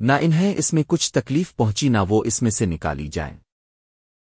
نہ انہیں اس میں کچھ تکلیف پہنچی نہ وہ اس میں سے نکالی جائیں۔